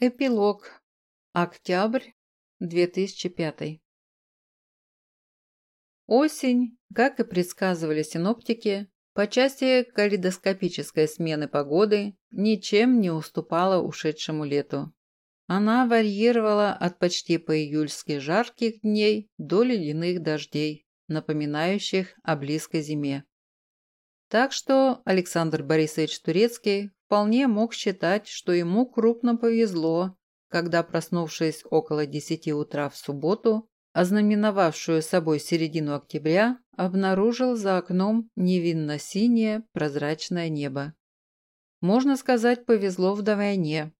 Эпилог. Октябрь 2005. Осень, как и предсказывали синоптики, по части калейдоскопической смены погоды ничем не уступала ушедшему лету. Она варьировала от почти по-июльски жарких дней до ледяных дождей, напоминающих о близкой зиме. Так что Александр Борисович Турецкий вполне мог считать, что ему крупно повезло, когда, проснувшись около десяти утра в субботу, ознаменовавшую собой середину октября, обнаружил за окном невинно-синее прозрачное небо. Можно сказать, повезло вдвойне.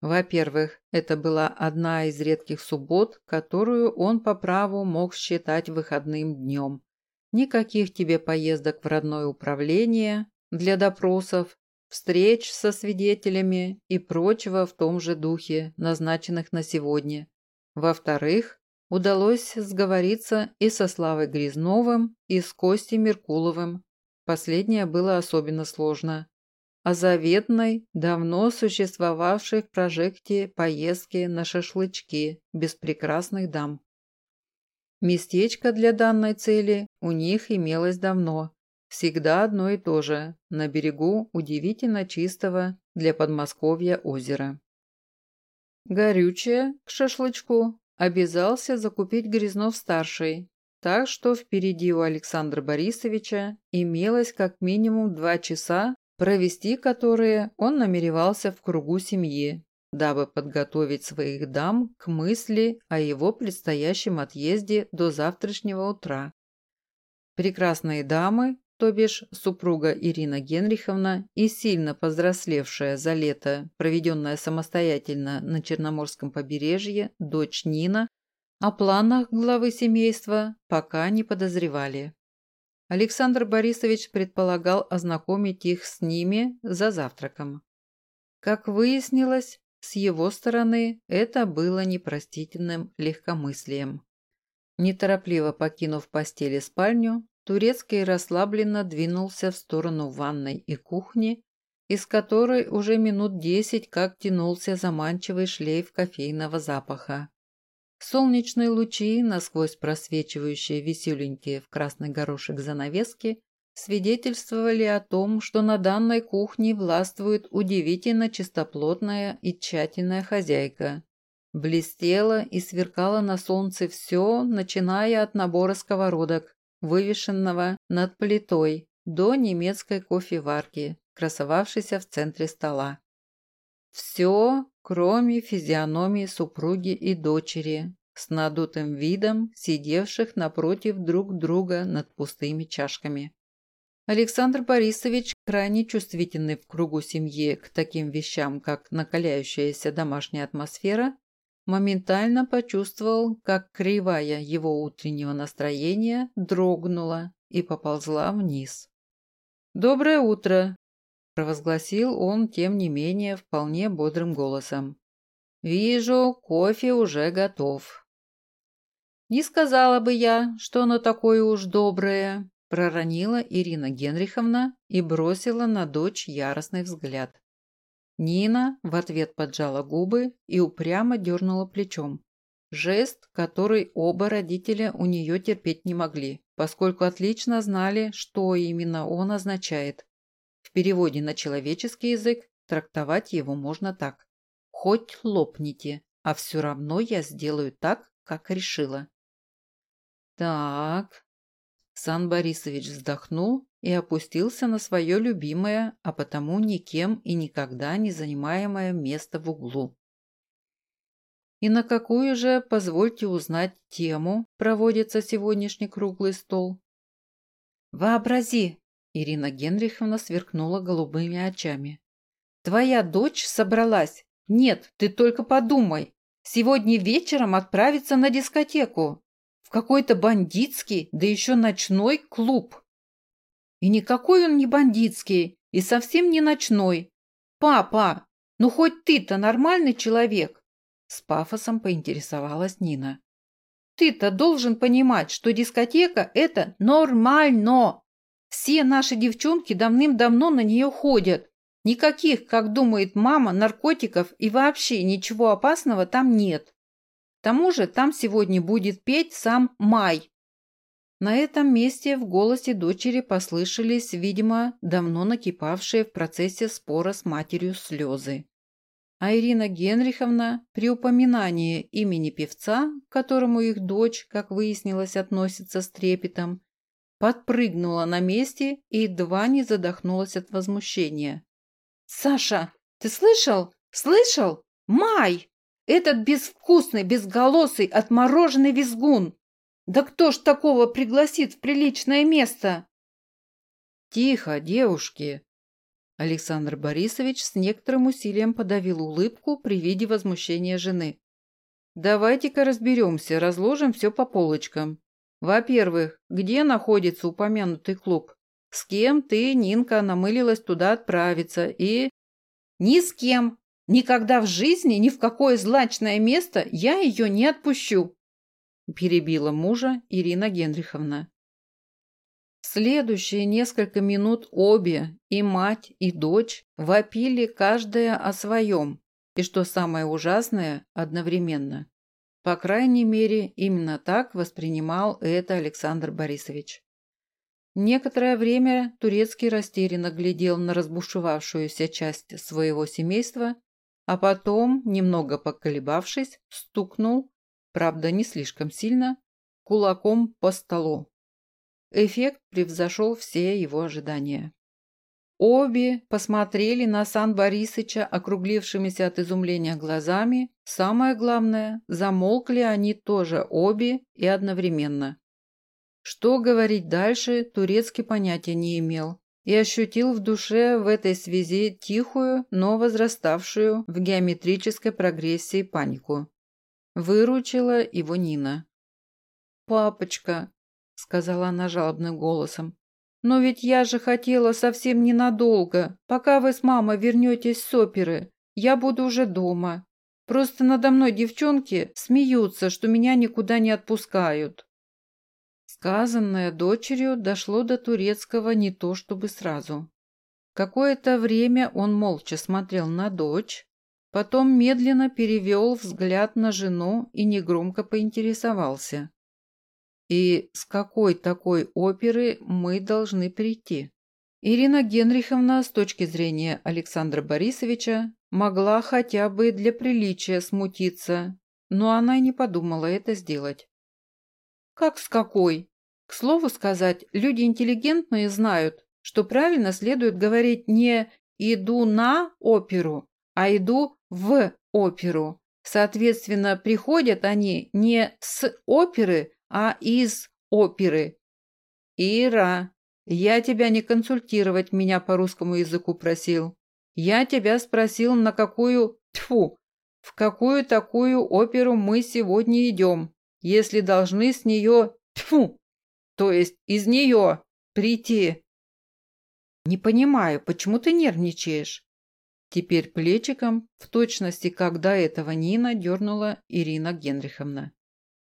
Во-первых, это была одна из редких суббот, которую он по праву мог считать выходным днем. Никаких тебе поездок в родное управление для допросов, встреч со свидетелями и прочего в том же духе, назначенных на сегодня. Во-вторых, удалось сговориться и со Славой Грязновым, и с Костей Меркуловым. Последнее было особенно сложно. О заветной, давно существовавшей в прожекте поездке на шашлычки без прекрасных дам. Местечко для данной цели у них имелось давно, Всегда одно и то же, на берегу удивительно чистого для Подмосковья озера. Горючее к шашлычку обязался закупить Грязнов-старший, так что впереди у Александра Борисовича имелось как минимум два часа, провести которые он намеревался в кругу семьи, дабы подготовить своих дам к мысли о его предстоящем отъезде до завтрашнего утра. Прекрасные дамы то бишь супруга Ирина Генриховна и сильно повзрослевшая за лето, проведенное самостоятельно на Черноморском побережье, дочь Нина, о планах главы семейства пока не подозревали. Александр Борисович предполагал ознакомить их с ними за завтраком. Как выяснилось, с его стороны это было непростительным легкомыслием. Неторопливо покинув постели спальню, Турецкий расслабленно двинулся в сторону ванной и кухни, из которой уже минут десять как тянулся заманчивый шлейф кофейного запаха. Солнечные лучи, насквозь просвечивающие веселенькие в красный горошек занавески, свидетельствовали о том, что на данной кухне властвует удивительно чистоплотная и тщательная хозяйка. Блестело и сверкало на солнце все, начиная от набора сковородок, вывешенного над плитой, до немецкой кофеварки, красовавшейся в центре стола. Все, кроме физиономии супруги и дочери, с надутым видом, сидевших напротив друг друга над пустыми чашками. Александр Борисович, крайне чувствительный в кругу семьи к таким вещам, как накаляющаяся домашняя атмосфера, моментально почувствовал, как кривая его утреннего настроения дрогнула и поползла вниз. «Доброе утро!» – провозгласил он, тем не менее, вполне бодрым голосом. «Вижу, кофе уже готов». «Не сказала бы я, что оно такое уж доброе», – проронила Ирина Генриховна и бросила на дочь яростный взгляд. Нина в ответ поджала губы и упрямо дернула плечом. Жест, который оба родителя у нее терпеть не могли, поскольку отлично знали, что именно он означает. В переводе на человеческий язык трактовать его можно так. «Хоть лопните, а все равно я сделаю так, как решила». «Так...» Сан Борисович вздохнул и опустился на свое любимое, а потому никем и никогда не занимаемое место в углу. И на какую же, позвольте узнать, тему проводится сегодняшний круглый стол? Вообрази, Ирина Генриховна сверкнула голубыми очами. Твоя дочь собралась. Нет, ты только подумай. Сегодня вечером отправиться на дискотеку. В какой-то бандитский, да еще ночной клуб. И никакой он не бандитский, и совсем не ночной. Папа, ну хоть ты-то нормальный человек? С пафосом поинтересовалась Нина. Ты-то должен понимать, что дискотека – это нормально. Все наши девчонки давным-давно на нее ходят. Никаких, как думает мама, наркотиков и вообще ничего опасного там нет. К тому же там сегодня будет петь сам Май. На этом месте в голосе дочери послышались, видимо, давно накипавшие в процессе спора с матерью слезы. А Ирина Генриховна при упоминании имени певца, к которому их дочь, как выяснилось, относится с трепетом, подпрыгнула на месте и едва не задохнулась от возмущения. «Саша, ты слышал? Слышал? Май! Этот безвкусный, безголосый, отмороженный визгун! Да кто ж такого пригласит в приличное место?» «Тихо, девушки!» Александр Борисович с некоторым усилием подавил улыбку при виде возмущения жены. «Давайте-ка разберемся, разложим все по полочкам. Во-первых, где находится упомянутый клуб? С кем ты, Нинка, намылилась туда отправиться и... Ни с кем. Никогда в жизни ни в какое злачное место я ее не отпущу. Перебила мужа Ирина Генриховна. Следующие несколько минут обе, и мать, и дочь, вопили каждая о своем, и, что самое ужасное, одновременно. По крайней мере, именно так воспринимал это Александр Борисович. Некоторое время Турецкий растерянно глядел на разбушевавшуюся часть своего семейства, а потом, немного поколебавшись, стукнул, правда не слишком сильно, кулаком по столу. Эффект превзошел все его ожидания. Обе посмотрели на Сан Борисыча округлившимися от изумления глазами. Самое главное, замолкли они тоже обе и одновременно. Что говорить дальше, турецкий понятия не имел и ощутил в душе в этой связи тихую, но возраставшую в геометрической прогрессии панику. Выручила его Нина. «Папочка», — сказала она жалобным голосом, «но ведь я же хотела совсем ненадолго. Пока вы с мамой вернетесь с оперы, я буду уже дома. Просто надо мной девчонки смеются, что меня никуда не отпускают». Сказанное дочерью дошло до турецкого не то чтобы сразу. Какое-то время он молча смотрел на дочь, потом медленно перевел взгляд на жену и негромко поинтересовался. «И с какой такой оперы мы должны прийти?» Ирина Генриховна, с точки зрения Александра Борисовича, могла хотя бы для приличия смутиться, но она и не подумала это сделать. Как с какой? К слову сказать, люди интеллигентные знают, что правильно следует говорить не «иду на оперу», а «иду в оперу». Соответственно, приходят они не с оперы, а из оперы. «Ира, я тебя не консультировать меня по русскому языку просил. Я тебя спросил, на какую, тьфу, в какую такую оперу мы сегодня идем если должны с нее, тьфу, то есть из нее прийти. Не понимаю, почему ты нервничаешь? Теперь плечиком, в точности, как до этого Нина дернула Ирина Генриховна.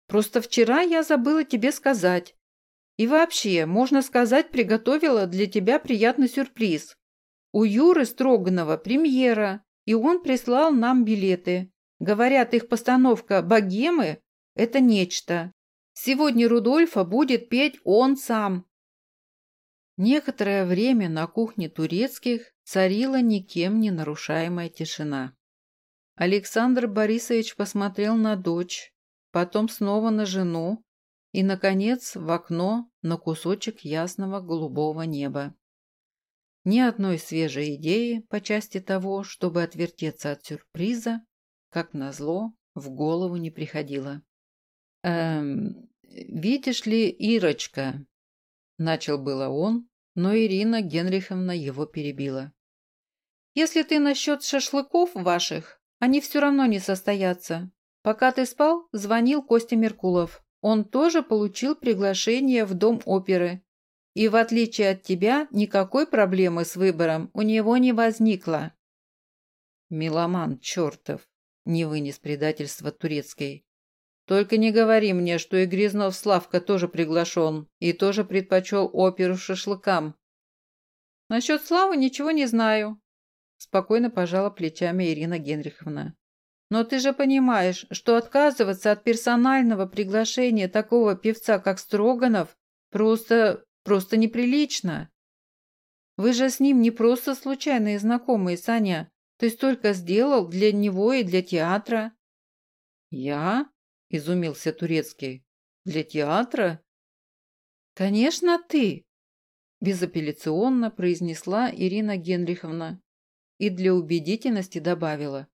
Просто вчера я забыла тебе сказать. И вообще, можно сказать, приготовила для тебя приятный сюрприз. У Юры Строганова премьера, и он прислал нам билеты. Говорят, их постановка «Богемы» Это нечто. Сегодня Рудольфа будет петь он сам. Некоторое время на кухне турецких царила никем не нарушаемая тишина. Александр Борисович посмотрел на дочь, потом снова на жену и, наконец, в окно на кусочек ясного голубого неба. Ни одной свежей идеи по части того, чтобы отвертеться от сюрприза, как назло, в голову не приходило. «Эм, видишь ли, Ирочка...» Начал было он, но Ирина Генриховна его перебила. «Если ты насчет шашлыков ваших, они все равно не состоятся. Пока ты спал, звонил Костя Меркулов. Он тоже получил приглашение в Дом оперы. И в отличие от тебя, никакой проблемы с выбором у него не возникло». «Меломан чертов!» – не вынес предательства турецкой. Только не говори мне, что и Грязнов Славка тоже приглашен и тоже предпочел оперу шашлыкам. Насчет Славы ничего не знаю. Спокойно пожала плечами Ирина Генриховна. Но ты же понимаешь, что отказываться от персонального приглашения такого певца, как Строганов, просто... просто неприлично. Вы же с ним не просто случайные знакомые, Саня. Ты столько сделал для него и для театра. Я? Изумился Турецкий. Для театра? Конечно, ты. Безапелляционно произнесла Ирина Генриховна и для убедительности добавила.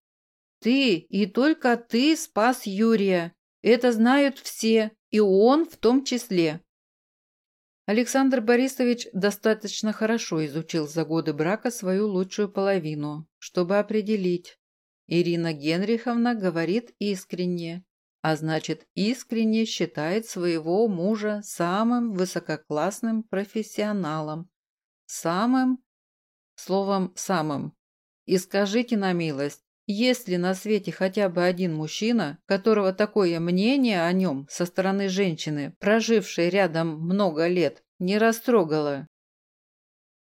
Ты и только ты спас Юрия. Это знают все, и он в том числе. Александр Борисович достаточно хорошо изучил за годы брака свою лучшую половину, чтобы определить. Ирина Генриховна говорит искренне, а значит искренне считает своего мужа самым высококлассным профессионалом. Самым, словом, самым. И скажите на милость, есть ли на свете хотя бы один мужчина, которого такое мнение о нем со стороны женщины, прожившей рядом много лет, не растрогало?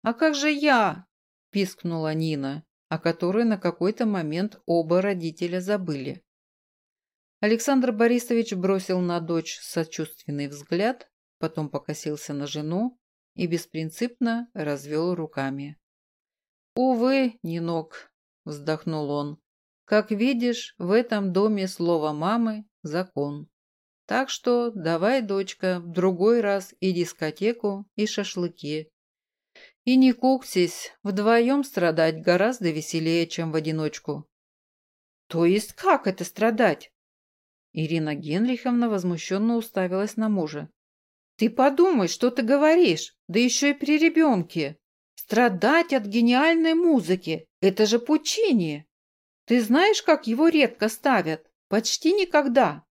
«А как же я?» – пискнула Нина, о которой на какой-то момент оба родителя забыли. Александр Борисович бросил на дочь сочувственный взгляд, потом покосился на жену и беспринципно развел руками. «Увы, Нинок, – вздохнул он. «Как видишь, в этом доме слово мамы – закон. Так что давай, дочка, в другой раз и дискотеку, и шашлыки. И не куксись, вдвоем страдать гораздо веселее, чем в одиночку». «То есть как это страдать?» Ирина Генриховна возмущенно уставилась на мужа. «Ты подумай, что ты говоришь, да еще и при ребенке. Страдать от гениальной музыки – это же Пучини. Ты знаешь, как его редко ставят? Почти никогда.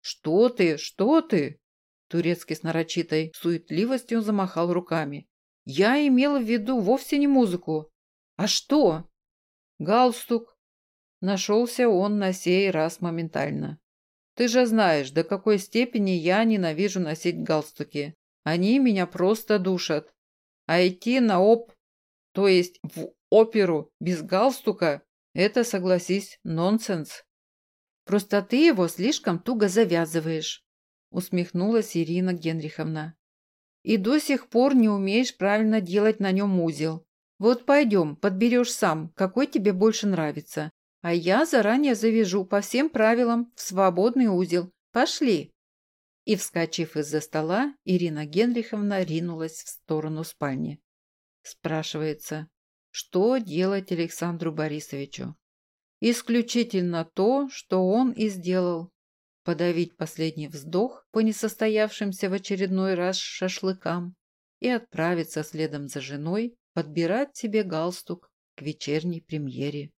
Что ты, что ты? Турецкий с нарочитой суетливостью замахал руками. Я имела в виду вовсе не музыку. А что? Галстук. Нашелся он на сей раз моментально. Ты же знаешь, до какой степени я ненавижу носить галстуки. Они меня просто душат. А идти на оп, то есть в оперу без галстука, это, согласись, нонсенс. Просто ты его слишком туго завязываешь, усмехнулась Ирина Генриховна. И до сих пор не умеешь правильно делать на нем узел. Вот пойдем, подберешь сам, какой тебе больше нравится. А я заранее завяжу по всем правилам в свободный узел. Пошли. И, вскочив из-за стола, Ирина Генриховна ринулась в сторону спальни. Спрашивается, что делать Александру Борисовичу? Исключительно то, что он и сделал. Подавить последний вздох по несостоявшимся в очередной раз шашлыкам и отправиться следом за женой подбирать себе галстук к вечерней премьере.